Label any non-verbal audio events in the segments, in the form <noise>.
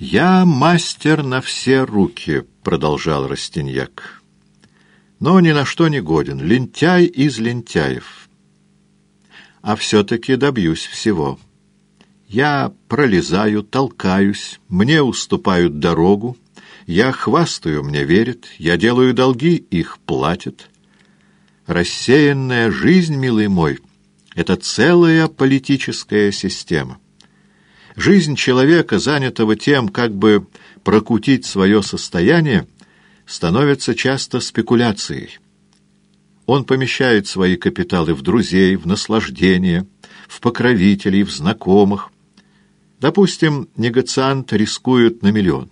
«Я мастер на все руки», — продолжал Растиньяк. «Но ни на что не годен, лентяй из лентяев. А все-таки добьюсь всего. Я пролезаю, толкаюсь, мне уступают дорогу, я хвастаю, мне верят, я делаю долги, их платят. Рассеянная жизнь, милый мой, — это целая политическая система». Жизнь человека, занятого тем, как бы прокутить свое состояние, становится часто спекуляцией. Он помещает свои капиталы в друзей, в наслаждение, в покровителей, в знакомых. Допустим, негациант рискует на миллион.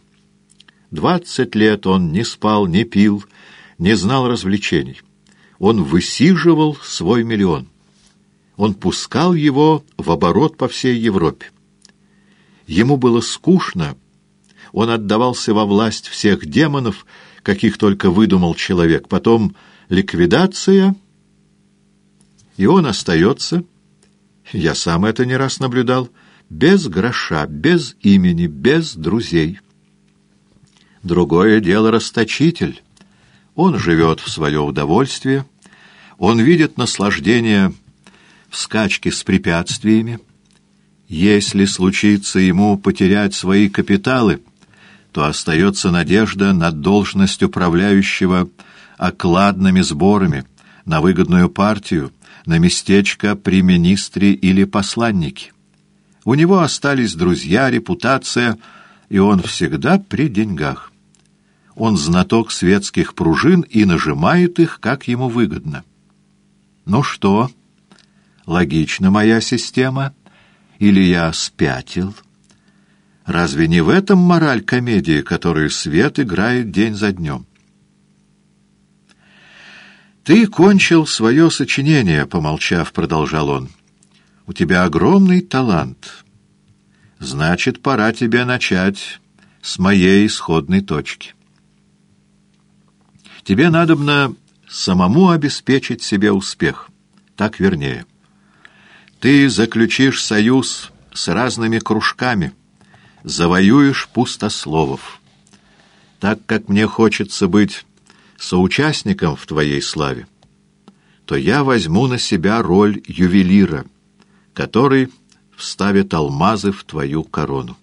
Двадцать лет он не спал, не пил, не знал развлечений. Он высиживал свой миллион. Он пускал его в оборот по всей Европе. Ему было скучно, он отдавался во власть всех демонов, каких только выдумал человек. Потом ликвидация, и он остается, я сам это не раз наблюдал, без гроша, без имени, без друзей. Другое дело расточитель. Он живет в свое удовольствие, он видит наслаждение в скачке с препятствиями, если случится ему потерять свои капиталы, то остается надежда на должность управляющего окладными сборами, на выгодную партию, на местечко при министре или посланнике. У него остались друзья, репутация, и он всегда при деньгах. Он знаток светских пружин и нажимает их, как ему выгодно. Ну что, логична моя система — или я спятил? Разве не в этом мораль комедии, которую свет играет день за днем? «Ты кончил свое сочинение», — помолчав, продолжал он. «У тебя огромный талант. Значит, пора тебе начать с моей исходной точки. Тебе надобно самому обеспечить себе успех. Так вернее». Ты заключишь союз с разными кружками, завоюешь пустословов. Так как мне хочется быть соучастником в твоей славе, то я возьму на себя роль ювелира, который вставит алмазы в твою корону.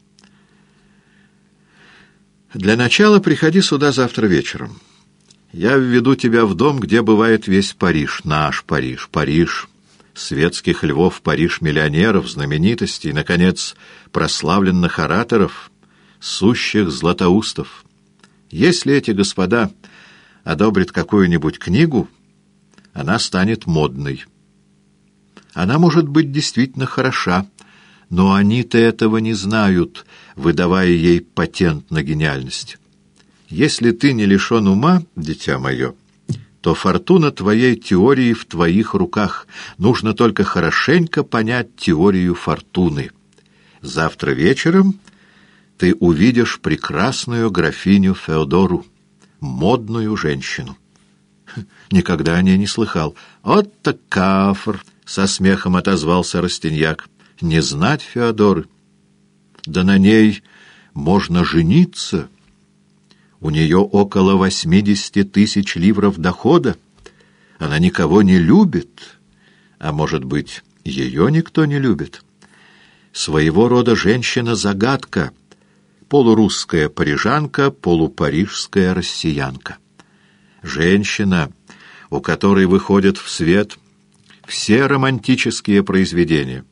Для начала приходи сюда завтра вечером. Я введу тебя в дом, где бывает весь Париж, наш Париж, Париж — светских львов Париж-миллионеров, знаменитостей, наконец, прославленных ораторов, сущих златоустов. Если эти господа одобрят какую-нибудь книгу, она станет модной. Она может быть действительно хороша, но они-то этого не знают, выдавая ей патент на гениальность. Если ты не лишен ума, дитя мое, — то фортуна твоей теории в твоих руках. Нужно только хорошенько понять теорию фортуны. Завтра вечером ты увидишь прекрасную графиню Феодору, модную женщину. <laughs> Никогда о ней не слыхал. «Вот так кафр!» — со смехом отозвался Растиньяк. «Не знать Феодоры. Да на ней можно жениться». У нее около восьмидесяти тысяч ливров дохода. Она никого не любит. А может быть, ее никто не любит? Своего рода женщина-загадка. Полурусская парижанка, полупарижская россиянка. Женщина, у которой выходят в свет все романтические произведения,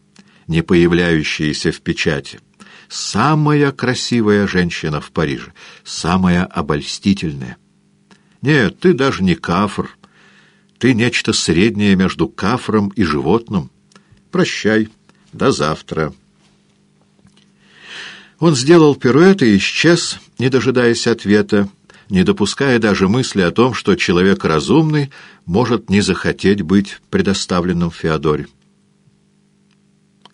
не появляющиеся в печати самая красивая женщина в Париже, самая обольстительная. Нет, ты даже не кафр. Ты нечто среднее между кафром и животным. Прощай, до завтра. Он сделал пируэт и исчез, не дожидаясь ответа, не допуская даже мысли о том, что человек разумный может не захотеть быть предоставленным Феодоре.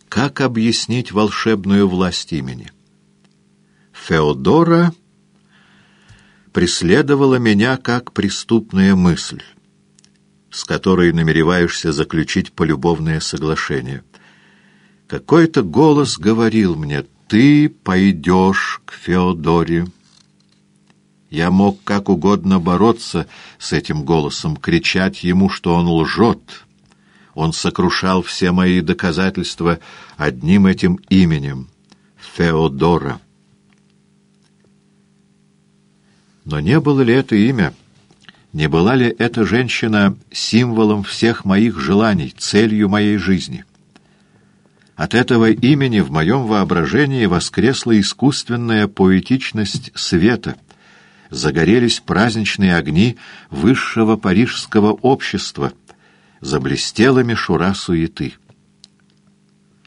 Как объяснить волшебную власть имени? Феодора преследовала меня как преступная мысль, с которой намереваешься заключить полюбовное соглашение. Какой-то голос говорил мне, ты пойдешь к Феодоре. Я мог как угодно бороться с этим голосом, кричать ему, что он лжет. Он сокрушал все мои доказательства одним этим именем — Феодора. Но не было ли это имя, не была ли эта женщина символом всех моих желаний, целью моей жизни? От этого имени в моем воображении воскресла искусственная поэтичность света — загорелись праздничные огни высшего парижского общества, заблестела мишура суеты.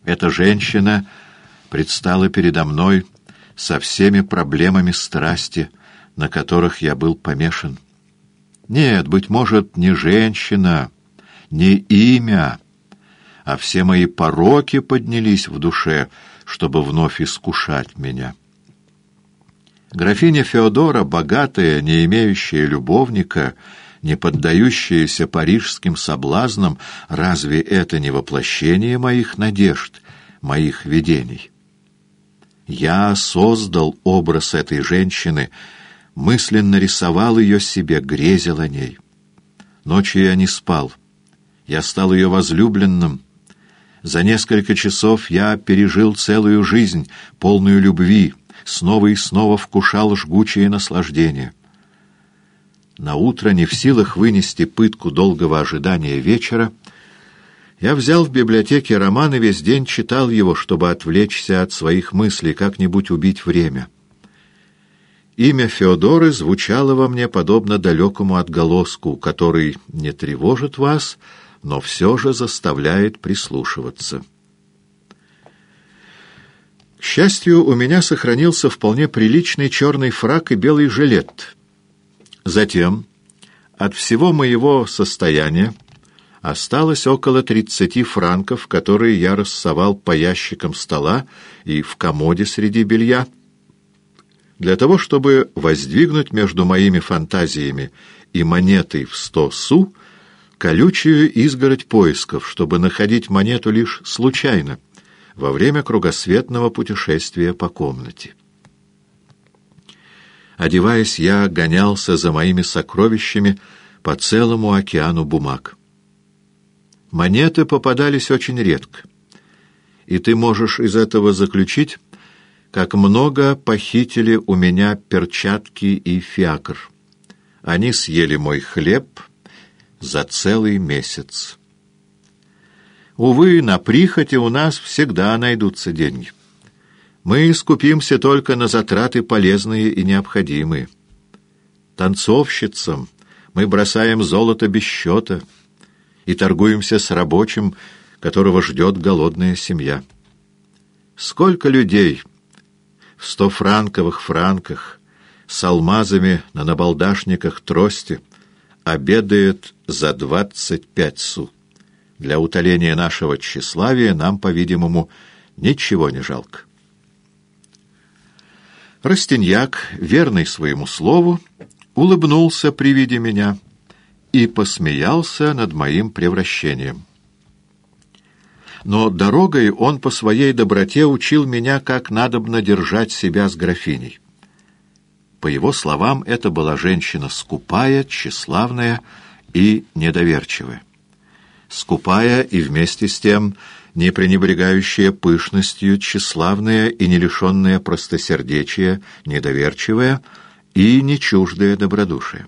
Эта женщина предстала передо мной со всеми проблемами страсти, на которых я был помешан. Нет, быть может, не женщина, не имя, а все мои пороки поднялись в душе, чтобы вновь искушать меня». Графиня Феодора, богатая, не имеющая любовника, не поддающаяся парижским соблазнам, разве это не воплощение моих надежд, моих видений? Я создал образ этой женщины, мысленно рисовал ее себе, грезил о ней. Ночью я не спал. Я стал ее возлюбленным. За несколько часов я пережил целую жизнь, полную любви, снова и снова вкушал жгучее наслаждение. На утро, не в силах вынести пытку долгого ожидания вечера, я взял в библиотеке роман и весь день читал его, чтобы отвлечься от своих мыслей, как-нибудь убить время. Имя Феодоры звучало во мне подобно далекому отголоску, который не тревожит вас, но все же заставляет прислушиваться. К счастью, у меня сохранился вполне приличный черный фрак и белый жилет. Затем от всего моего состояния осталось около тридцати франков, которые я рассовал по ящикам стола и в комоде среди белья, для того, чтобы воздвигнуть между моими фантазиями и монетой в сто су колючую изгородь поисков, чтобы находить монету лишь случайно — во время кругосветного путешествия по комнате. Одеваясь, я гонялся за моими сокровищами по целому океану бумаг. Монеты попадались очень редко, и ты можешь из этого заключить, как много похитили у меня перчатки и фиакр. Они съели мой хлеб за целый месяц. Увы, на прихоти у нас всегда найдутся деньги. Мы скупимся только на затраты полезные и необходимые. Танцовщицам мы бросаем золото без счета и торгуемся с рабочим, которого ждет голодная семья. Сколько людей в стофранковых франках с алмазами на набалдашниках трости обедает за двадцать пять суток. Для утоления нашего тщеславия нам, по-видимому, ничего не жалко. Растиньяк, верный своему слову, улыбнулся при виде меня и посмеялся над моим превращением. Но дорогой он по своей доброте учил меня, как надобно держать себя с графиней. По его словам, это была женщина скупая, тщеславная и недоверчивая скупая и вместе с тем не пренебрегающая пышностью, тщеславная и не лишенная простосердечия, недоверчивая и не чуждая добродушия.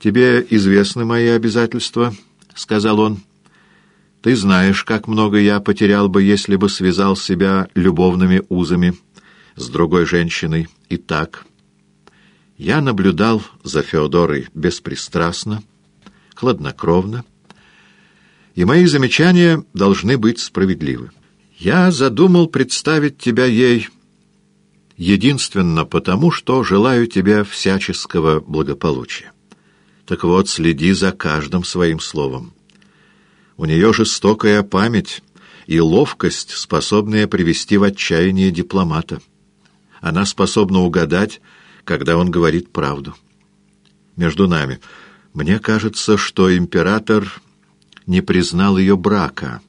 «Тебе известны мои обязательства», — сказал он. «Ты знаешь, как много я потерял бы, если бы связал себя любовными узами с другой женщиной. И так, я наблюдал за Феодорой беспристрастно, — хладнокровно, и мои замечания должны быть справедливы. Я задумал представить тебя ей единственно потому, что желаю тебе всяческого благополучия. Так вот, следи за каждым своим словом. У нее жестокая память и ловкость, способная привести в отчаяние дипломата. Она способна угадать, когда он говорит правду. Между нами — мне кажется, что император не признал ее брака.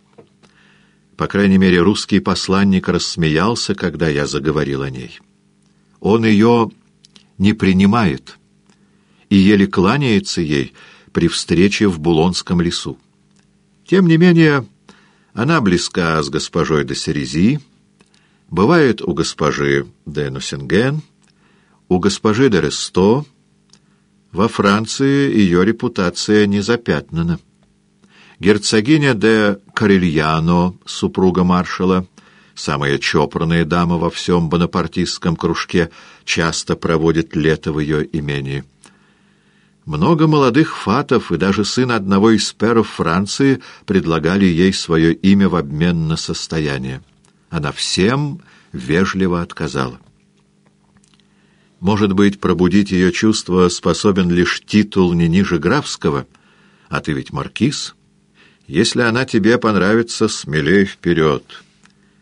По крайней мере, русский посланник рассмеялся, когда я заговорил о ней. Он ее не принимает и еле кланяется ей при встрече в Булонском лесу. Тем не менее, она близка с госпожой де Серези, бывает у госпожи де Нусинген, у госпожи де Ресто. Во Франции ее репутация не запятнана. Герцогиня де Карельяно, супруга маршала, самая чопорная дама во всем бонапартистском кружке, часто проводит лето в ее имении. Много молодых фатов и даже сын одного из перов Франции предлагали ей свое имя в обмен на состояние. Она всем вежливо отказала. Может быть, пробудить ее чувство способен лишь титул не ниже графского, а ты ведь маркиз. Если она тебе понравится, смелей вперед.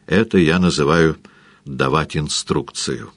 Это я называю давать инструкцию».